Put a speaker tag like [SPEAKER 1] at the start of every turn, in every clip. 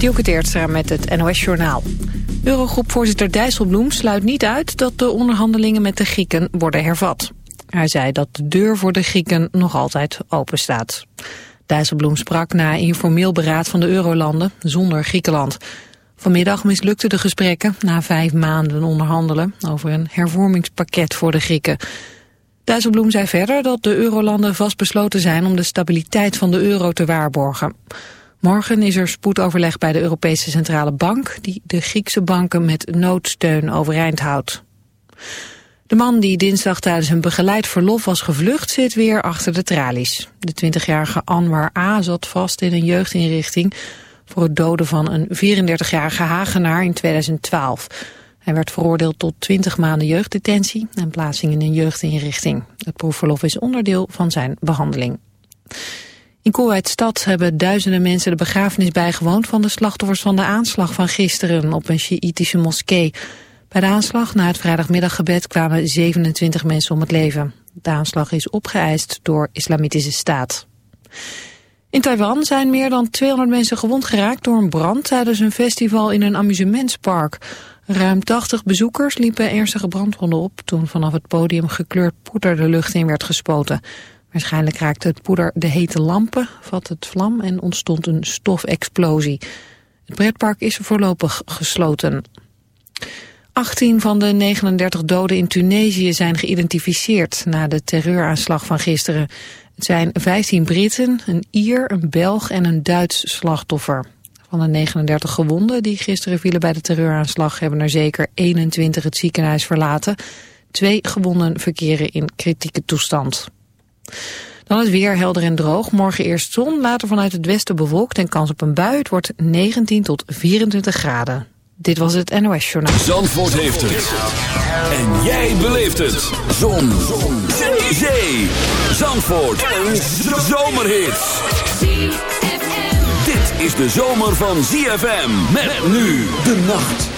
[SPEAKER 1] Dielke Teertstra met het NOS-journaal. Eurogroepvoorzitter Dijsselbloem sluit niet uit dat de onderhandelingen met de Grieken worden hervat. Hij zei dat de deur voor de Grieken nog altijd open staat. Dijsselbloem sprak na informeel beraad van de eurolanden zonder Griekenland. Vanmiddag mislukten de gesprekken na vijf maanden onderhandelen over een hervormingspakket voor de Grieken. Dijsselbloem zei verder dat de eurolanden vastbesloten zijn om de stabiliteit van de euro te waarborgen. Morgen is er spoedoverleg bij de Europese Centrale Bank... die de Griekse banken met noodsteun overeind houdt. De man die dinsdag tijdens een begeleid verlof was gevlucht... zit weer achter de tralies. De 20-jarige Anwar A. zat vast in een jeugdinrichting... voor het doden van een 34-jarige Hagenaar in 2012. Hij werd veroordeeld tot 20 maanden jeugddetentie... en plaatsing in een jeugdinrichting. Het proefverlof is onderdeel van zijn behandeling. In Kuwait-stad hebben duizenden mensen de begrafenis bijgewoond van de slachtoffers van de aanslag van gisteren op een Sjiïtische moskee. Bij de aanslag na het vrijdagmiddaggebed kwamen 27 mensen om het leven. De aanslag is opgeëist door Islamitische Staat. In Taiwan zijn meer dan 200 mensen gewond geraakt door een brand tijdens een festival in een amusementspark. Ruim 80 bezoekers liepen ernstige brandwonden op toen vanaf het podium gekleurd poeder de lucht in werd gespoten. Waarschijnlijk raakte het poeder de hete lampen, vatte het vlam en ontstond een stofexplosie. Het pretpark is voorlopig gesloten. 18 van de 39 doden in Tunesië zijn geïdentificeerd na de terreuraanslag van gisteren. Het zijn 15 Britten, een Ier, een Belg en een Duits slachtoffer. Van de 39 gewonden die gisteren vielen bij de terreuraanslag hebben er zeker 21 het ziekenhuis verlaten. Twee gewonden verkeren in kritieke toestand. Dan het weer helder en droog. Morgen eerst zon, later vanuit het westen bewolkt en kans op een bui. Het wordt 19 tot 24 graden. Dit was het NOS Journaal.
[SPEAKER 2] Zandvoort heeft het. En jij beleeft het. Zon. zon. Zee. Zee. Zandvoort. Een zomerhit. Dit is de zomer van ZFM. Met nu de nacht.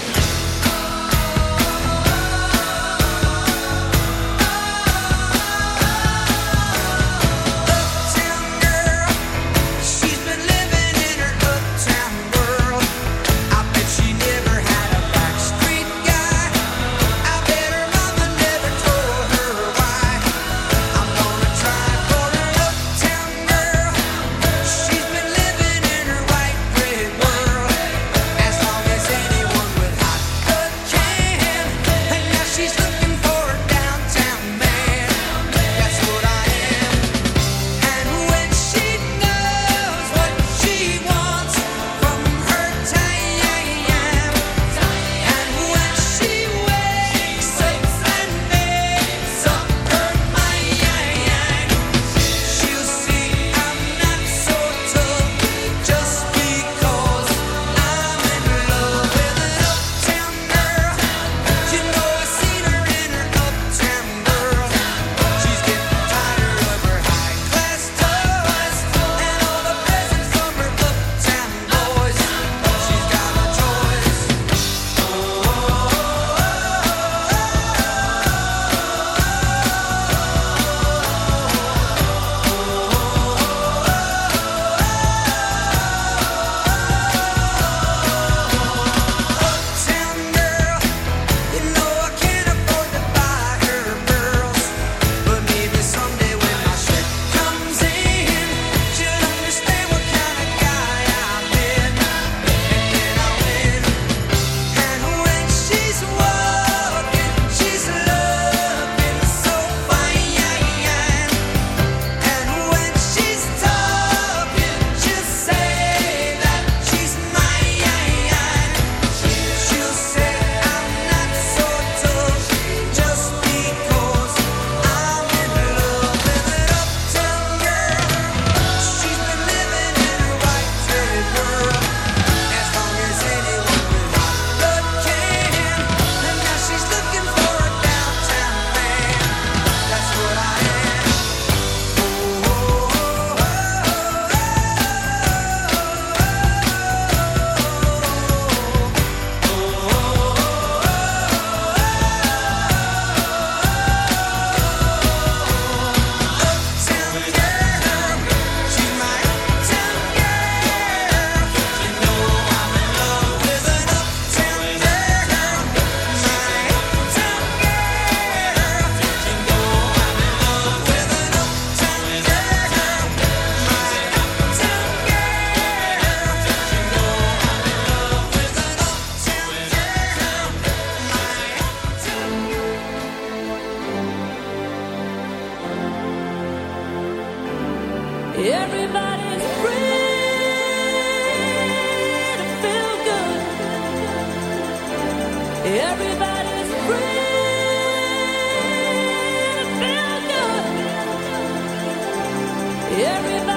[SPEAKER 3] everybody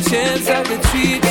[SPEAKER 3] chance I could treat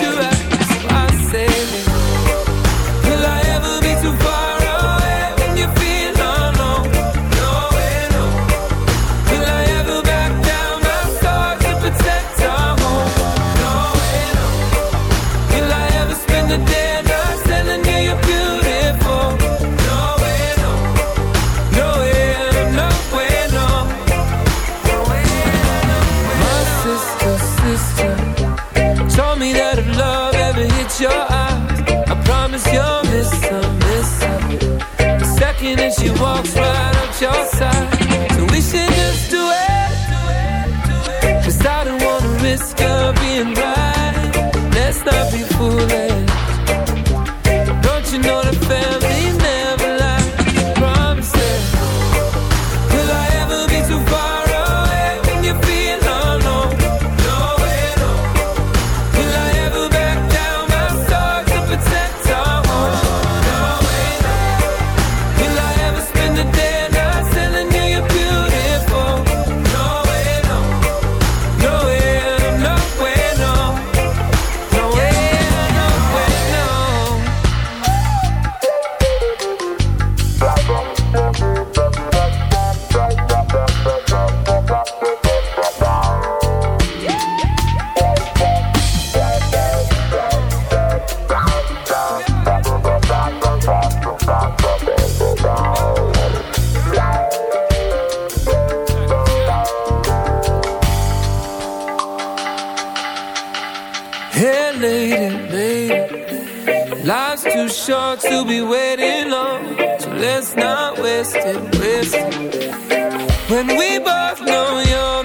[SPEAKER 3] the day Short to be waiting on. So let's not waste it, waste it. When we both know you're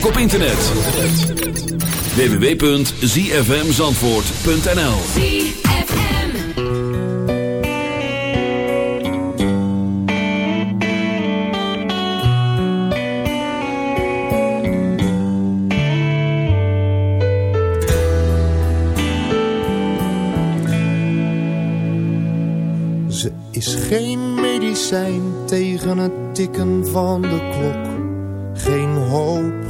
[SPEAKER 2] Ook op internet. www.zfmzandvoort.nl
[SPEAKER 4] Ze is geen medicijn tegen het tikken van de klok. Geen hoop,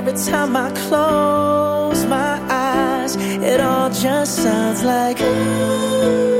[SPEAKER 5] Every time I close my eyes. It all just sounds like. Mm,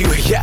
[SPEAKER 6] You. Yeah,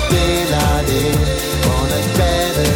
[SPEAKER 7] better day. On